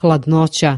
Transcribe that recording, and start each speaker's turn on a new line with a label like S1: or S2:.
S1: hladnoća.